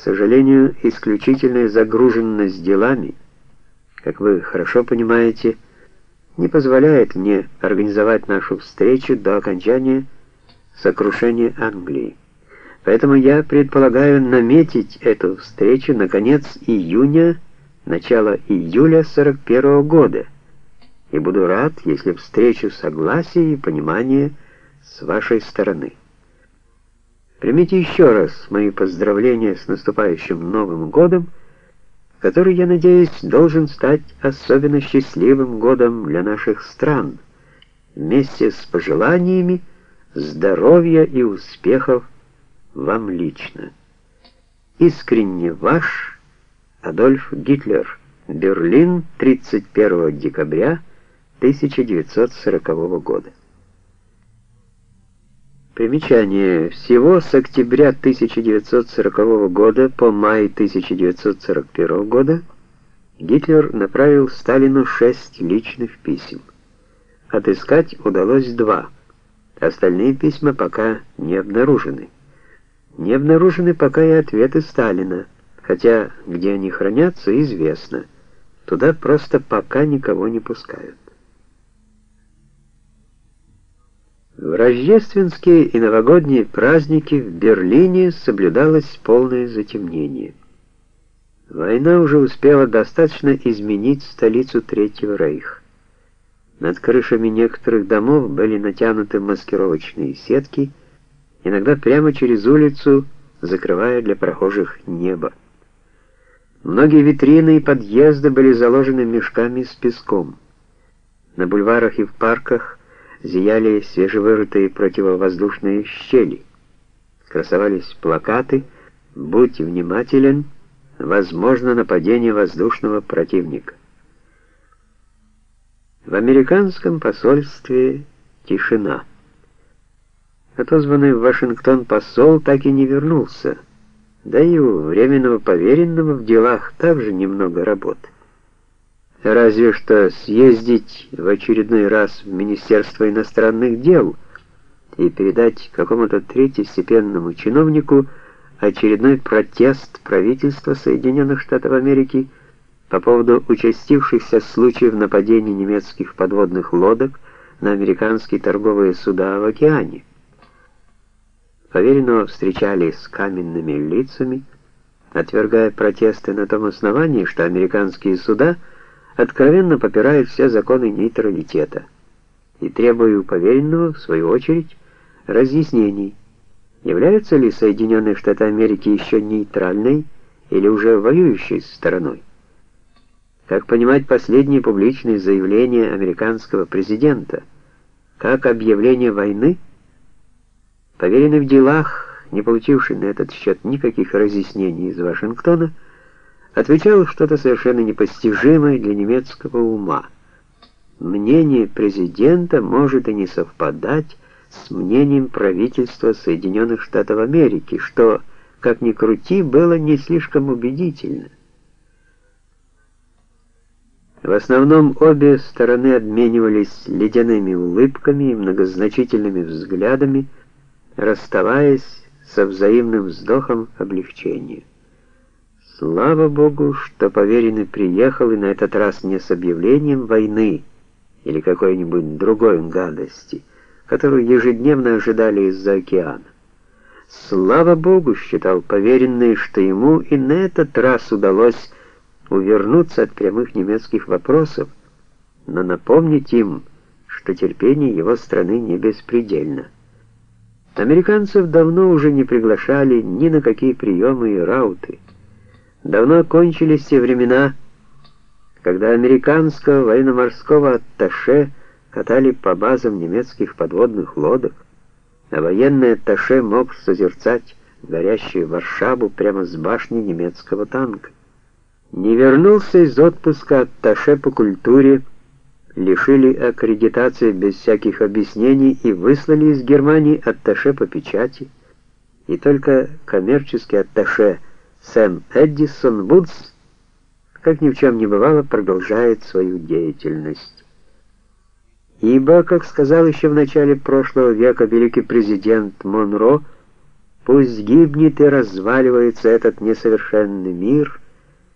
сожалению, исключительная загруженность делами, как вы хорошо понимаете, не позволяет мне организовать нашу встречу до окончания сокрушения Англии. Поэтому я предполагаю наметить эту встречу на конец июня, начало июля 41 -го года. И буду рад, если встречу согласия и понимания с вашей стороны. Примите еще раз мои поздравления с наступающим Новым годом, который, я надеюсь, должен стать особенно счастливым годом для наших стран, вместе с пожеланиями здоровья и успехов вам лично. Искренне ваш Адольф Гитлер. Берлин, 31 декабря 1940 года. Примечание. Всего с октября 1940 года по май 1941 года Гитлер направил Сталину шесть личных писем. Отыскать удалось два. Остальные письма пока не обнаружены. Не обнаружены пока и ответы Сталина, хотя где они хранятся, известно. Туда просто пока никого не пускают. В рождественские и новогодние праздники в Берлине соблюдалось полное затемнение. Война уже успела достаточно изменить столицу Третьего Рейха. Над крышами некоторых домов были натянуты маскировочные сетки, иногда прямо через улицу, закрывая для прохожих небо. Многие витрины и подъезды были заложены мешками с песком. На бульварах и в парках зияли свежевырытые противовоздушные щели. Красовались плакаты «Будь внимателен, возможно нападение воздушного противника». В американском посольстве тишина. Отозванный в Вашингтон посол так и не вернулся, да и у временного поверенного в делах также немного работы. Разве что съездить в очередной раз в Министерство иностранных дел и передать какому-то третьестепенному чиновнику очередной протест правительства Соединенных Штатов Америки по поводу участившихся случаев нападений немецких подводных лодок на американские торговые суда в океане. Поверенного встречали с каменными лицами, отвергая протесты на том основании, что американские суда – откровенно попирает все законы нейтралитета и требуя у поверенного, в свою очередь, разъяснений, являются ли Соединенные Штаты Америки еще нейтральной или уже воюющей стороной. Как понимать последние публичные заявления американского президента? Как объявление войны? Поверенный в делах, не получивший на этот счет никаких разъяснений из Вашингтона, отвечал что-то совершенно непостижимое для немецкого ума. Мнение президента может и не совпадать с мнением правительства Соединенных Штатов Америки, что, как ни крути, было не слишком убедительно. В основном обе стороны обменивались ледяными улыбками и многозначительными взглядами, расставаясь со взаимным вздохом облегчения. Слава Богу, что поверенный приехал и на этот раз не с объявлением войны или какой-нибудь другой гадости, которую ежедневно ожидали из-за океана. Слава Богу, считал поверенный, что ему и на этот раз удалось увернуться от прямых немецких вопросов, но напомнить им, что терпение его страны не беспредельно. Американцев давно уже не приглашали ни на какие приемы и рауты. Давно кончились те времена, когда американского военно-морского атташе катали по базам немецких подводных лодок, а военный атташе мог созерцать горящую Варшаву прямо с башни немецкого танка. Не вернулся из отпуска атташе по культуре, лишили аккредитации без всяких объяснений и выслали из Германии атташе по печати, и только коммерческий атташе – Сэм Эдисон Вудс, как ни в чем не бывало, продолжает свою деятельность. Ибо, как сказал еще в начале прошлого века великий президент Монро, Пусть гибнет и разваливается этот несовершенный мир,